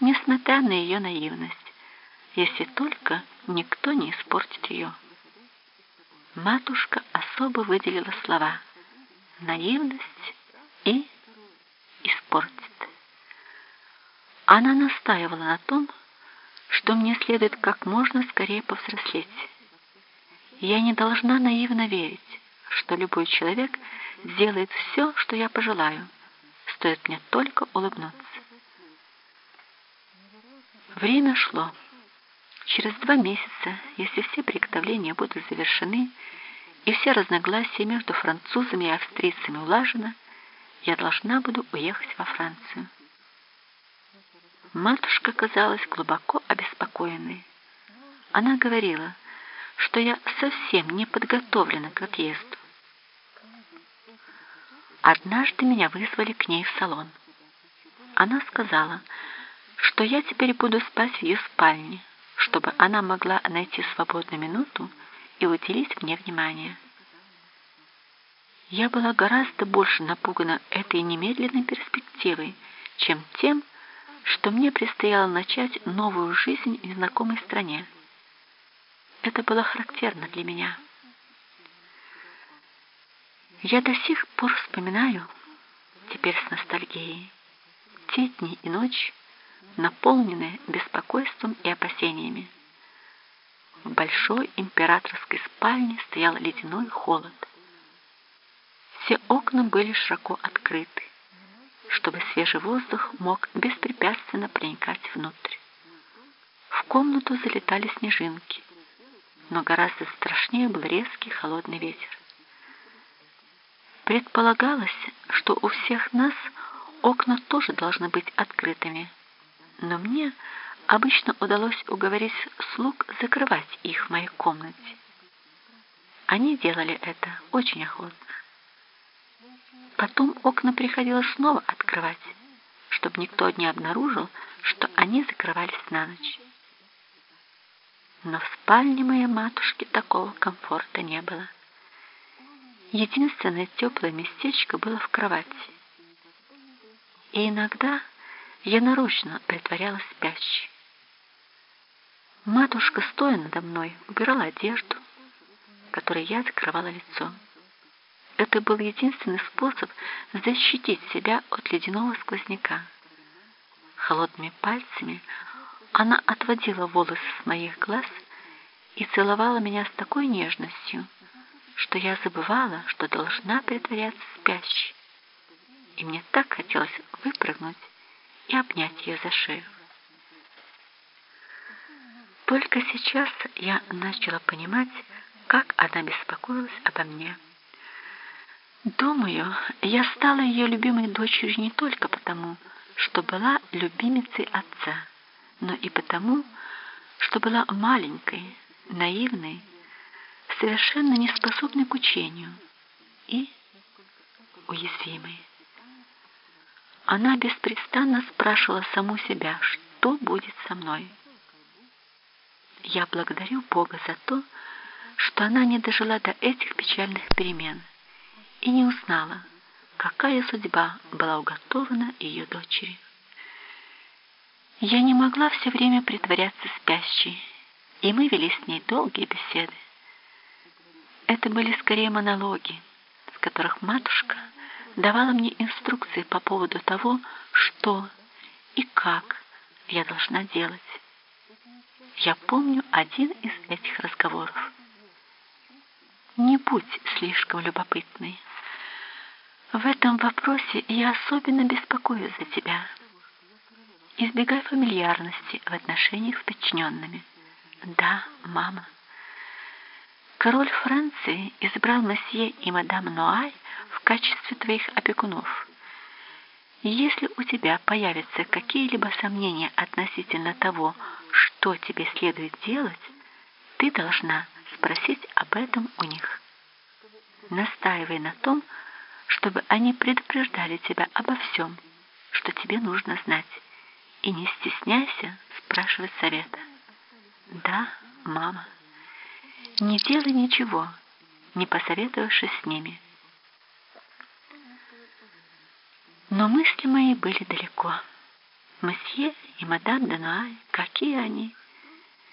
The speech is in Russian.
несмотря на ее наивность, если только никто не испортит ее. Матушка особо выделила слова «наивность» и «испортит». Она настаивала на том, что мне следует как можно скорее повзрослеть. Я не должна наивно верить, что любой человек сделает все, что я пожелаю, стоит мне только улыбнуться. Время шло. Через два месяца, если все приготовления будут завершены и все разногласия между французами и австрийцами улажены, я должна буду уехать во Францию. Матушка казалась глубоко обеспокоенной. Она говорила, что я совсем не подготовлена к отъезду. Однажды меня вызвали к ней в салон. Она сказала, что я теперь буду спать в ее спальне, чтобы она могла найти свободную минуту и уделить мне внимание. Я была гораздо больше напугана этой немедленной перспективой, чем тем, что мне предстояло начать новую жизнь в незнакомой стране. Это было характерно для меня. Я до сих пор вспоминаю, теперь с ностальгией, те дни и ночи, наполненные беспокойством и опасениями. В большой императорской спальне стоял ледяной холод. Все окна были широко открыты, чтобы свежий воздух мог беспрепятственно проникать внутрь. В комнату залетали снежинки, но гораздо страшнее был резкий холодный ветер. Предполагалось, что у всех нас окна тоже должны быть открытыми, но мне обычно удалось уговорить слуг закрывать их в моей комнате. Они делали это очень охотно. Потом окна приходилось снова открывать, чтобы никто не обнаружил, что они закрывались на ночь. Но в спальне моей матушки такого комфорта не было. Единственное теплое местечко было в кровати. И иногда я нарочно притворялась спящей. Матушка, стоя надо мной, убирала одежду, которой я закрывала лицо. Это был единственный способ защитить себя от ледяного сквозняка. Холодными пальцами она отводила волосы с моих глаз и целовала меня с такой нежностью, что я забывала, что должна притворяться спящей. И мне так хотелось выпрыгнуть и обнять ее за шею. Только сейчас я начала понимать, как она беспокоилась обо мне. Думаю, я стала ее любимой дочерью не только потому, что была любимицей отца, но и потому, что была маленькой, наивной, совершенно неспособной к учению и уязвимой. Она беспрестанно спрашивала саму себя, что будет со мной. Я благодарю Бога за то, что она не дожила до этих печальных перемен и не узнала, какая судьба была уготована ее дочери. Я не могла все время притворяться спящей, и мы вели с ней долгие беседы. Это были скорее монологи, в которых матушка давала мне инструкции по поводу того, что и как я должна делать. Я помню один из этих разговоров. Не будь слишком любопытной. В этом вопросе я особенно беспокоюсь за тебя. Избегай фамильярности в отношениях с подчиненными. Да, мама. Король Франции избрал месье и мадам Ноай в качестве твоих опекунов. Если у тебя появятся какие-либо сомнения относительно того, что тебе следует делать, ты должна спросить об этом у них. Настаивай на том, чтобы они предупреждали тебя обо всем, что тебе нужно знать, и не стесняйся спрашивать совета. Да, мама. Не делай ничего, не посоветовавшись с ними. Но мысли мои были далеко. Месье и мадам Дануай, какие они?